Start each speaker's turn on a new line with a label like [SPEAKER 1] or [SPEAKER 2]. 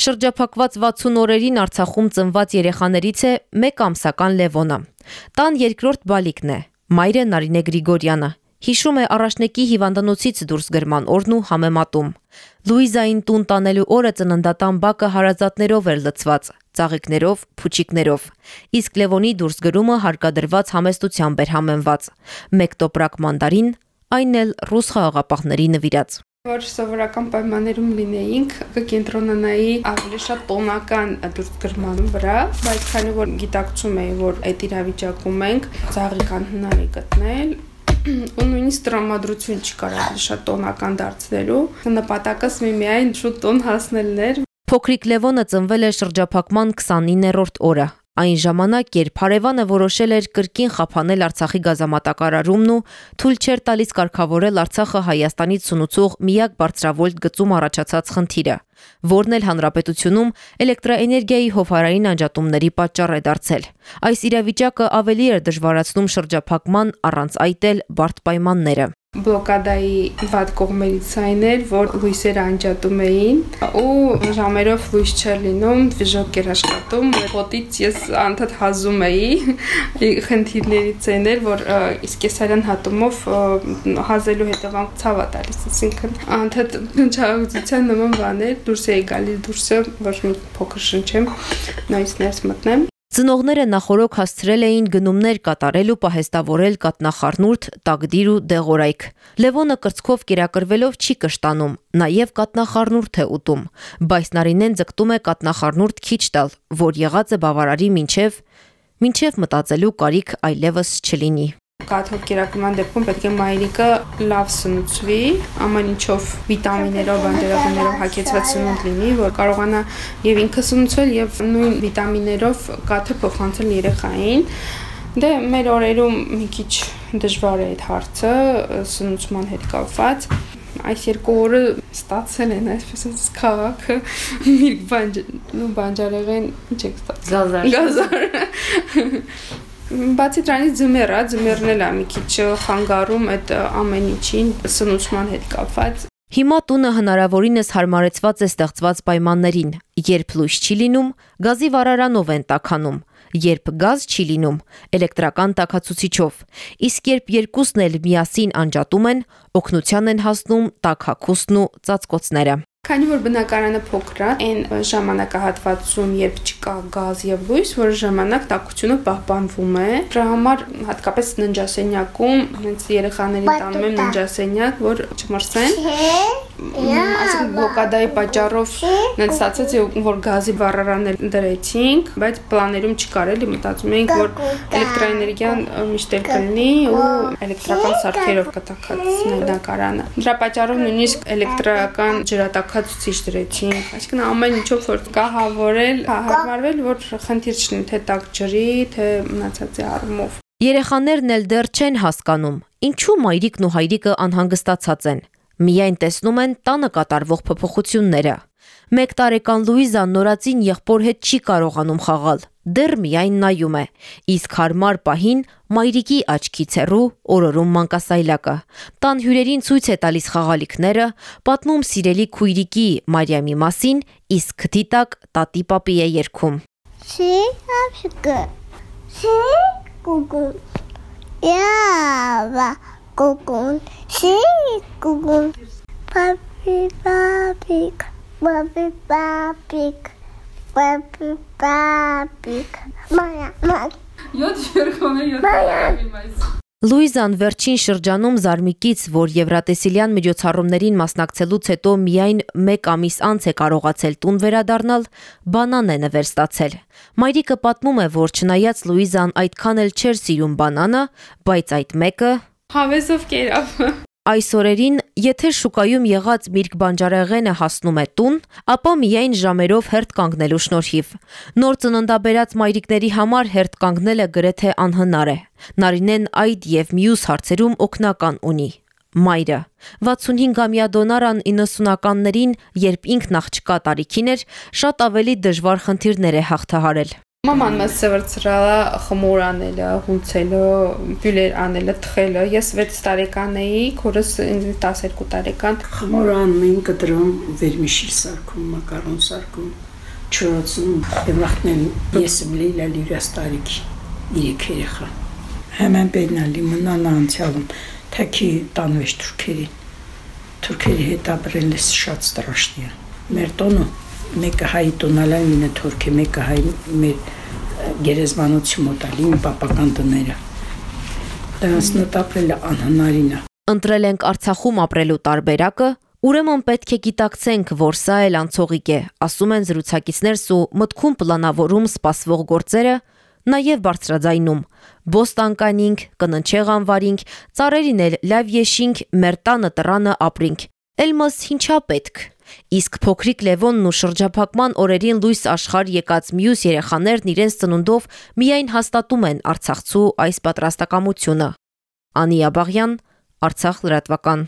[SPEAKER 1] Շրջափակված 60 օրերին Արցախում ծնված երեխաներից է 1 ամսական Լևոնը։ Տան երկրորդ բալիկն է։ Մայրը Նարինե Գրիգորյանը հիշում է առաջնեկի հիվանդանոցից դուրս գրման օրն ու համեմատում։ Լուիզային տուն տանելու օրը ծննդատան բակը հարազատներով էր լցված, ծաղիկներով, փուչիկներով։ Իսկ Լևոնի դուրս գրումը հարկադրված համեստությամբ էր համեմված։ Մեկ տոպրակ մանդարին, այն էլ ռուս խաղաղապահների նվիրած
[SPEAKER 2] որ սովորական պայմաններում լինեինք, կկենտրոնանայի ավելի շատ տոնական դուրսգրման վրա, բայց քանի որ գիտակցում էի, որ այդ իրավիճակում ենք, ծաղիկ անհնար է գտնել, ու նույնիսկ տրամադրություն չկար ավելի շատ տոնական դարձնելու։ Նպատակս մի միայն շուտ տոն հասնելն էր։
[SPEAKER 1] Փոքրիկ Լևոնը ծնվել է շրջափակման 29-րդ օրը։ Այն ժամանակ, երբ հարևանը որոշել էր կրկին խափանել Արցախի գազամատակարարումն ու թույլ չէր տալիս կարգավորել Արցախը Հայաստանից սնուցող միակ բարձրավոլտ գծում առաջացած խնդիրը, որն էլ հանրապետությունում էլեկտրաէներգիայի հովհարային անջատումների պատճառ է դարձել։ Այս իրավիճակը ավելի էր դժվարացնում շրջափակման առանց այդ էլ բարդ պայմանները
[SPEAKER 2] բլոկադայի վատ կողմերից այն էր, որ լույսերը անջատում էին ու ժամերով լույս չէր լինում, վիժոկ էր աշխատում, ոտից ես անդադ հազում էի խնդիրներից այն էր, որ իսկ կեսարյան հատումով հազելու հետևանք ցավա տալիս, ասինքն անդադ չաղձության նման բաներ, դուրս էի գալիս դուրսը, ոչ մի փոքր շնչեմ, նայից ներս մտնեմ
[SPEAKER 1] Ծնողները նախորոք հասցրել էին գնումներ կատարել ու պահեստավորել կատնախառնուրդ, տակդիր ու դեղորայք։ Լևոնը կրծքով կերակրվելով չի կշտանում, նաև կատնախառնուրդ է ուտում, բայց Նարինեն ձգտում է կատնախառնուրդ քիչ տալ, որ եղած է բավարարի մինչև մինչև մտածելու կարիք այլևս չլինի
[SPEAKER 2] կաթոլ կերակրման դեպքում պետք է մայրիկը լավ սնուցվի, ամեն ինչով վիտամիններով, բանջարեղեններով հագեցված սնունդ լինի, որ կարողանա եւ ինքը սնուցվել եւ նույն վիտամիններով կաթը փոխանցել երեխային։ Դե մեր օրերում մի քիչ դժվար է այդ հարցը սնուցման հետ կապված այս երկու օրը ստացել են այսպես ասած քաղաքը միրգ բանջ ու բանջարեղեն ինչ է ստացել?
[SPEAKER 1] Գազար
[SPEAKER 2] գազար Բացի դրանից ձմեռ է, ձմեռն էլ է մի քիչ խանգարում այդ ամեն ինչին սնուցման հետ կապված։
[SPEAKER 1] Հիմա տունը հնարավորինս հարմարեցված է ստեղծված պայմաններին։ Երբ լույս չի լինում, գազի վառարանով են տականում, երբ գազ չի լինում, էլեկտրական տակացուցիչով։ Իսկ երբ երկուսն էլ միասին անջատում են, օգնության են հասնում տակհակուսն ու ծածկոցները։
[SPEAKER 2] Քանի որ բնակարանը փոքր է, այն ժամանակահատվածում, երբ չկա գազ եւ լույս, որ ժամանակ տաքությունը պահպանվում է։ Դրա համար հատկապես ննջասենյակում հենց երեխաներին տանում եմ ննջասենյակ, որ չմրսեն այսինքն բլոկադայի պատճառով նենց ստացած որ գազի վառարաններ դրեցինք, բայց պլաներում չկար էլի մտածում էինք որ էլեկտրաէներգիան միշտ էլ կլինի ու էլեկտրական սարքերով կտակացնենք նկարանը։ Դրա պատճառով նույնիսկ էլեկտրական ջրատակացուցիչ դրեցինք, այսինքն ամեն ինչով որ կա հավորել, հարմարվել, որ խնդիր չլինի թե տակ ջրի, թե մնացածի առումով։
[SPEAKER 1] Երեխաներն էլ դեռ չեն հասկանում, ինչու մայրիկն ու հայրիկը անհանգստացած են միայն տեսնում են տանը կատարվող փոփոխությունները։ 1 տարեկան Լուիզան նորածին եղբոր հետ չի կարողանում խաղալ, դեռ միայն նայում է։ Իսկ հարմար պահին մայրիկի աչքից հեռու օրորում մանկասայլակը։ Տան հյուրերին ցույց է տալիս խաղալիքները, պատմում սիրելի քույրիկի Մարիամի մասին, իսկ քթի տակ տատի պապի է երգում։
[SPEAKER 3] Չի, ապշկը։ Չի, գուգուն։ Եա, գուգուն։ Չի, գուգուն։ Պապի, պապիկ պապի պապիկ, պապի պապիկ, մայա, մայա,
[SPEAKER 2] Յոթ երկոն է յոթ
[SPEAKER 1] Լուիզան վերջին շրջանում Զարմիկից, որ Եվրատեսիլյան միջոցառումներին մասնակցելուց հետո միայն 1 ամիս անց է կարողացել տուն վերադառնալ, բանան է նվեր ստացել։ Մայրիկը պատմում է, որ չնայած Լուիզան այդքան էլ չէր սիրում բանանը, բայց այդ մեկը
[SPEAKER 2] Հավեսով կերավ։
[SPEAKER 1] Այս օրերին, եթե շուկայում եղած միրգ բանջարեղենը հասնում է տուն, ապա միայն ժամերով հերթ կանգնելու շնորհիվ։ Նոր ծննդաբերած մայրիկների համար հերթ կանգնելը գրեթե անհնար է։ Նարինեն այդ եւ մյուս հարցերում օգնական ունի մայրը. 65-ամյա դոնարան 90-ականներին, երբ ինքն աղջկա տարիքին էր, շատ ավելի դժվար խնդիրներ է հաղթահարել։
[SPEAKER 2] Մաման մեզ ծրծրալա խմոր անելը, հունցելը, բյուլեր անելը, թխելը։ Ես 6 տարեկան էի, քորս 12 տարեկան։
[SPEAKER 4] Խմոր անում էին կտրում, վերմիշիլ սարքում, մակարոն սարքում, չորացում։ Եվ վախտեն ես եմ լիլա լիրաս տարիքի երեք երեխա։ Հեմեն բենալի մնան անցյալում, թեքի տանվեշ թուրքերին։ Թուրքերի հետ ապրելս շատ ստրաշնի է։ Մեր տոնը մեկը հայ տոնալան մինը թուրքի, մեկը հայ մեր գերեզմանոցի մոտալին պապական տները։ Դրանց նտապրելը անհնարին է։
[SPEAKER 1] Ընտրել ենք Արցախում ապրելու տարբերակը, ուրեմն պետք է գիտակցենք, որ սա էլ անցողիկ է, ասում են զրուցակիցներս ու մտքում պլանավորում սպասվող գործերը, նաև բարձրաձայնում։ Բոստան կանինք, կննչեղ անվարինք, ծառերին էլ լավ եշինք, մեր տանը տրանը ապրինք։ Էլմս ինչա պետք։ Իսկ փոքրիկ Լևոնն ու շրջափակման օրերին լույս աշխարհ եկած մյուս երեխաներն իրենց ծնունդով միայն հաստատում են Արցախցու այս պատրաստակամությունը։ Անիա Բաղյան, Արցախ լրատվական։